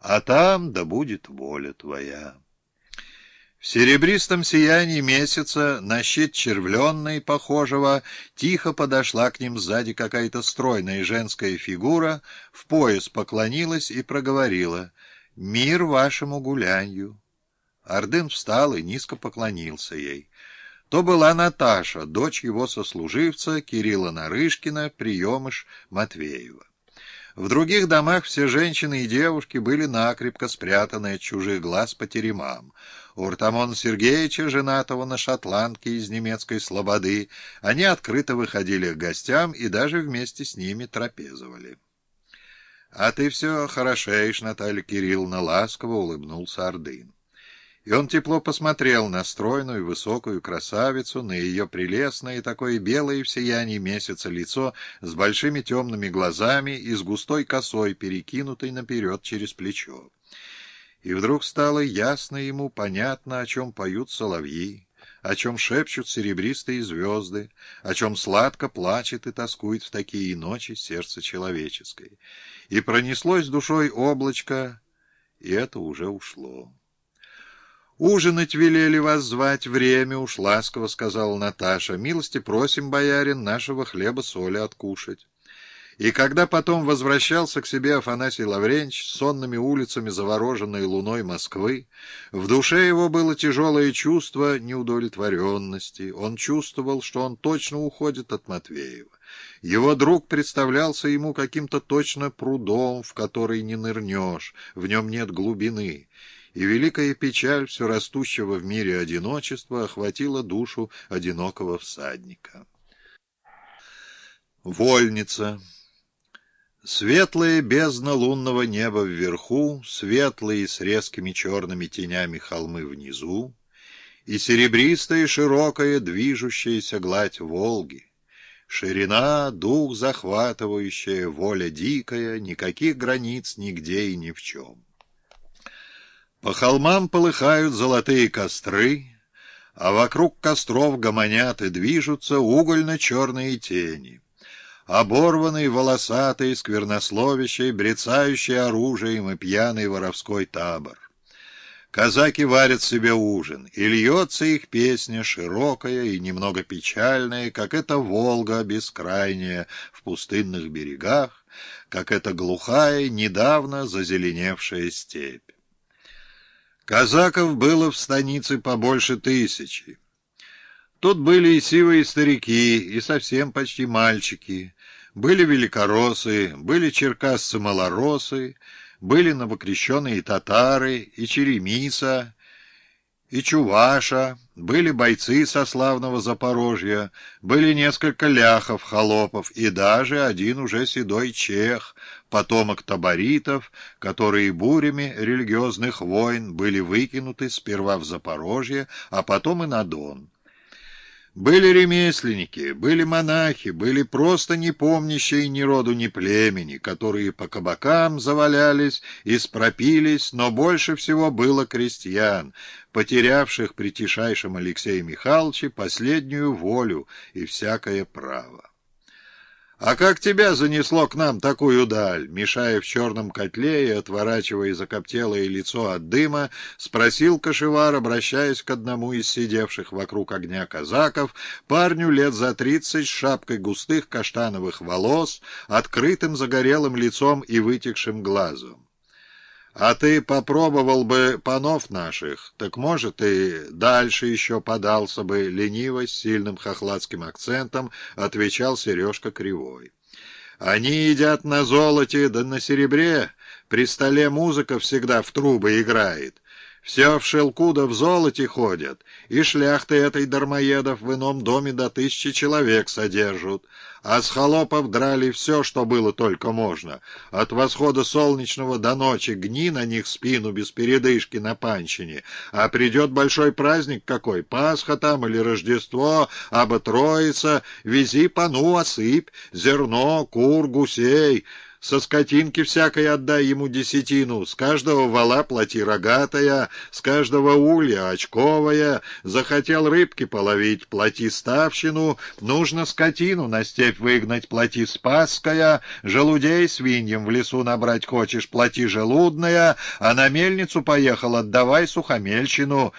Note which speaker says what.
Speaker 1: а там да будет воля твоя». В серебристом сиянии месяца на щит червленной, похожего, тихо подошла к ним сзади какая-то стройная женская фигура, в пояс поклонилась и проговорила «Мир вашему гулянью». Ордын встал и низко поклонился ей. То была Наташа, дочь его сослуживца Кирилла Нарышкина, приемыш Матвеева. В других домах все женщины и девушки были накрепко спрятаны от чужих глаз по теремам. У Артамона Сергеевича, женатого на шотландке из немецкой слободы, они открыто выходили к гостям и даже вместе с ними трапезовали. — А ты все хорошеешь, Наталья Кирилловна, — ласково улыбнулся Ордын. И он тепло посмотрел на стройную высокую красавицу, на ее прелестное такое белое в сиянии месяца лицо с большими темными глазами и с густой косой, перекинутой наперед через плечо. И вдруг стало ясно ему, понятно, о чем поют соловьи, о чем шепчут серебристые звезды, о чем сладко плачет и тоскует в такие ночи сердце человеческое. И пронеслось душой облачко, и это уже ушло. «Ужинать велели вас звать, время уж ласково», — сказала Наташа. «Милости просим, боярин, нашего хлеба-соли откушать». И когда потом возвращался к себе Афанасий Лавренч сонными улицами завороженной луной Москвы, в душе его было тяжелое чувство неудовлетворенности. Он чувствовал, что он точно уходит от Матвеева. Его друг представлялся ему каким-то точно прудом, в который не нырнешь, в нем нет глубины и великая печаль все растущего в мире одиночества охватила душу одинокого всадника. Вольница Светлая бездна лунного неба вверху, светлые с резкими черными тенями холмы внизу, и серебристая широкая движущаяся гладь Волги. Ширина, дух захватывающая, воля дикая, никаких границ нигде и ни в чем. По холмам полыхают золотые костры, а вокруг костров гомонят и движутся угольно-черные тени. Оборванный, волосатый, сквернословящий, брецающий оружием и пьяный воровской табор. Казаки варят себе ужин, и льется их песня широкая и немного печальная, как эта Волга бескрайняя в пустынных берегах, как эта глухая, недавно зазеленевшая степь. Казаков было в станице побольше тысячи. Тут были и сивые старики, и совсем почти мальчики, были великоросы, были черкасцы-малоросы, были новокрещенные татары и черемиса, и Чуваша, были бойцы со славного Запорожья, были несколько ляхов, холопов и даже один уже седой чех, потомок таборитов, которые бурями религиозных войн были выкинуты сперва в Запорожье, а потом и на Дон. Были ремесленники, были монахи, были просто непомнящие ни роду, ни племени, которые по кабакам завалялись и спропились, но больше всего было крестьян, потерявших при тишайшем Алексее Михайловиче последнюю волю и всякое право. «А как тебя занесло к нам такую даль?» Мешая в черном котле и отворачивая закоптелое лицо от дыма, спросил Кашевар, обращаясь к одному из сидевших вокруг огня казаков, парню лет за тридцать с шапкой густых каштановых волос, открытым загорелым лицом и вытекшим глазом. А ты попробовал бы панов наших, так, может, и дальше еще подался бы лениво, с сильным хохладским акцентом, отвечал Сережка Кривой. Они едят на золоте да на серебре, при столе музыка всегда в трубы играет. Все в шелку да в золоте ходят, и шляхты этой дармоедов в ином доме до тысячи человек содержат, а с холопов драли все, что было только можно. От восхода солнечного до ночи гни на них спину без передышки на панщине, а придет большой праздник какой, Пасха там или Рождество, аба Троица, вези пану осыпь, зерно, кур, гусей, со скотинки всякой отдай ему десятину, с каждого вала плати рогатая, с каждого улья очковая, захотел рыбки половить, плати ставщину, нужно скотину на степь выгнать, плати спаская, желудей свиньям в лесу набрать хочешь, плати желудная, а на мельницу поехал, отдавай сухомельщину,